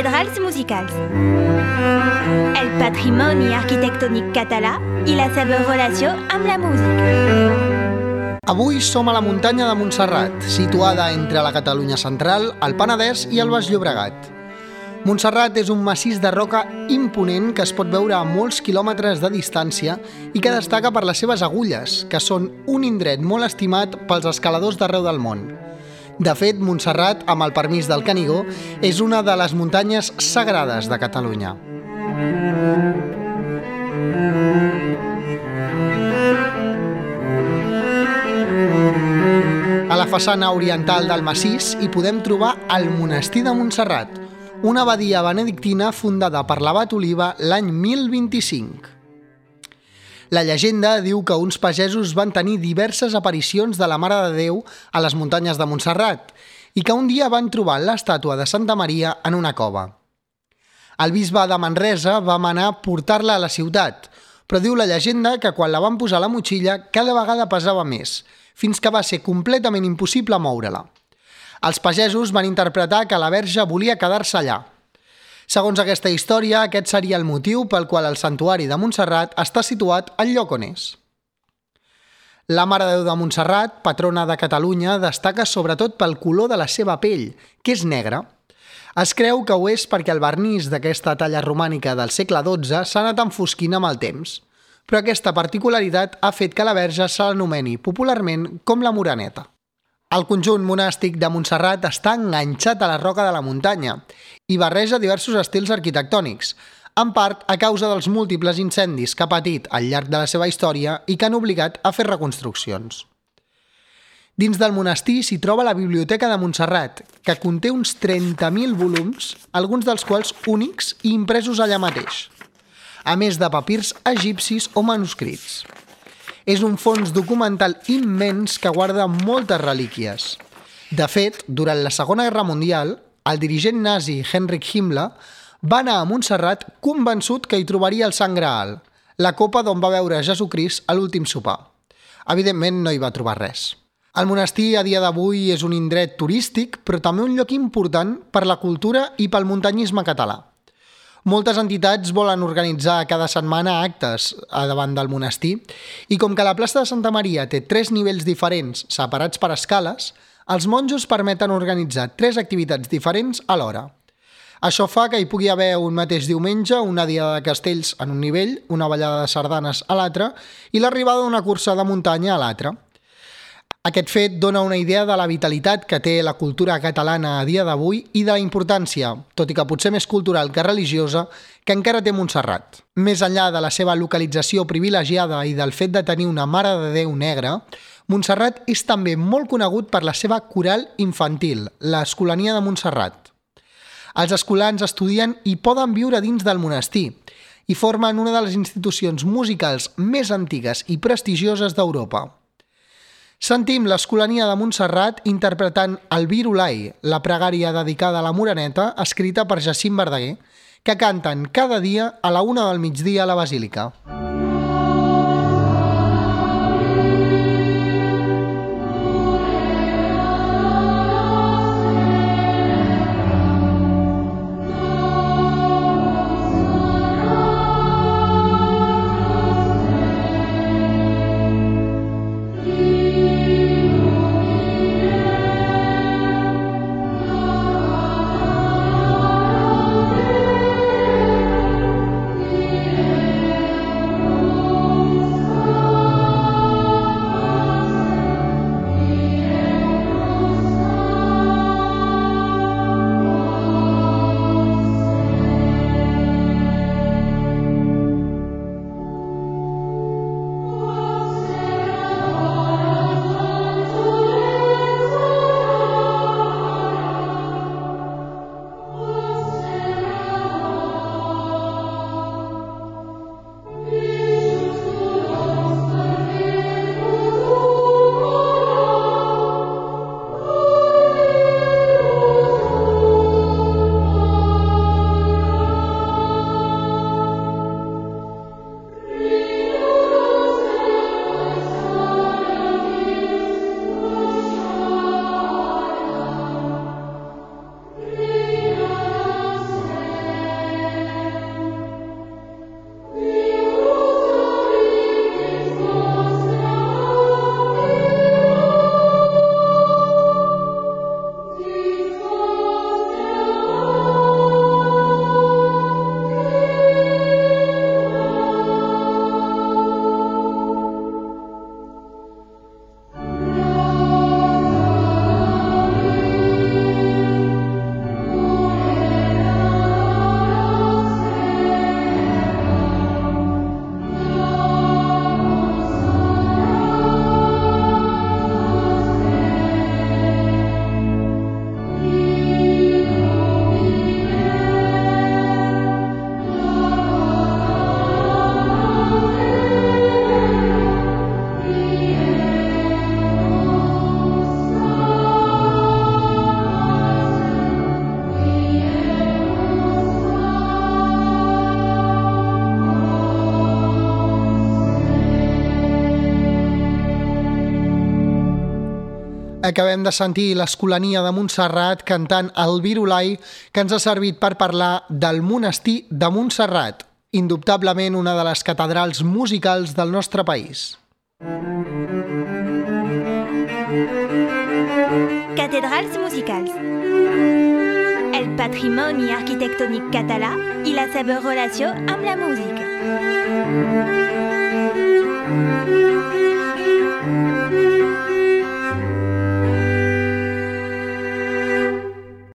cathedrals musicals. El patrimoni arquitectònic català i la seva relació amb la música. Avui som a la muntanya de Montserrat, situada entre la Catalunya central, el Penedès i el Baix Llobregat. Montserrat és un massís de roca imponent que es pot veure a molts quilòmetres de distància i que destaca per les seves agulles, que són un indret molt estimat pels escaladors d'arreu del món. De fet, Montserrat, amb el permís del Canigó, és una de les muntanyes sagrades de Catalunya. A la façana oriental del massís hi podem trobar el monestir de Montserrat, una abadia benedictina fundada per l'abat Oliva l'any 1025. La llegenda diu que uns pagesos van tenir diverses aparicions de la Mare de Déu a les muntanyes de Montserrat i que un dia van trobar l'estàtua de Santa Maria en una cova. El bisbe de Manresa va manar portar-la a la ciutat, però diu la llegenda que quan la van posar a la motxilla cada vegada pesava més, fins que va ser completament impossible moure-la. Els pagesos van interpretar que la verge volia quedar-se allà. Segons aquesta història, aquest seria el motiu pel qual el santuari de Montserrat està situat al lloc on és. La Mare de Déu de Montserrat, patrona de Catalunya, destaca sobretot pel color de la seva pell, que és negra. Es creu que ho és perquè el vernís d'aquesta talla romànica del segle XII s'ha anat enfosquint amb el temps, però aquesta particularitat ha fet que la verge se l'anomeni popularment com la Moraneta. El conjunt monàstic de Montserrat està enganxat a la roca de la muntanya i barreja diversos estils arquitectònics, en part a causa dels múltiples incendis que ha patit al llarg de la seva història i que han obligat a fer reconstruccions. Dins del monestir s'hi troba la Biblioteca de Montserrat, que conté uns 30.000 volums, alguns dels quals únics i impresos allà mateix, a més de papirs egipcis o manuscrits és un fons documental immens que guarda moltes relíquies. De fet, durant la Segona Guerra Mundial, el dirigent nazi Heinrich Himmler va anar a Montserrat convençut que hi trobaria el Sant Graal, la copa d'on va veure Jesucrist a l'últim sopar. Evidentment no hi va trobar res. El monestir a dia d'avui és un indret turístic, però també un lloc important per la cultura i pel muntanyisme català. Moltes entitats volen organitzar cada setmana actes a davant del monestir i com que la plaça de Santa Maria té tres nivells diferents separats per escales, els monjos permeten organitzar tres activitats diferents alhora. Això fa que hi pugui haver un mateix diumenge una diada de castells en un nivell, una ballada de sardanes a l'altre i l'arribada d'una cursa de muntanya a l'altre. Aquest fet dona una idea de la vitalitat que té la cultura catalana a dia d'avui i de la importància, tot i que potser més cultural que religiosa, que encara té Montserrat. Més enllà de la seva localització privilegiada i del fet de tenir una Mare de Déu negra, Montserrat és també molt conegut per la seva coral infantil, l'Escolania de Montserrat. Els escolans estudien i poden viure dins del monestir i formen una de les institucions musicals més antigues i prestigioses d'Europa. Sentim l'Escolania de Montserrat interpretant el Virulai, la pregària dedicada a la Moraneta, escrita per Jacint Verdaguer, que canten cada dia a la una del migdia a la Basílica. Acabem de sentir l'Escolania de Montserrat cantant el Virulai que ens ha servit per parlar del monestir de Montserrat, indubtablement una de les catedrals musicals del nostre país. Cathedrals musicals. El patrimoni arquitectònic català i la seva relació amb la música.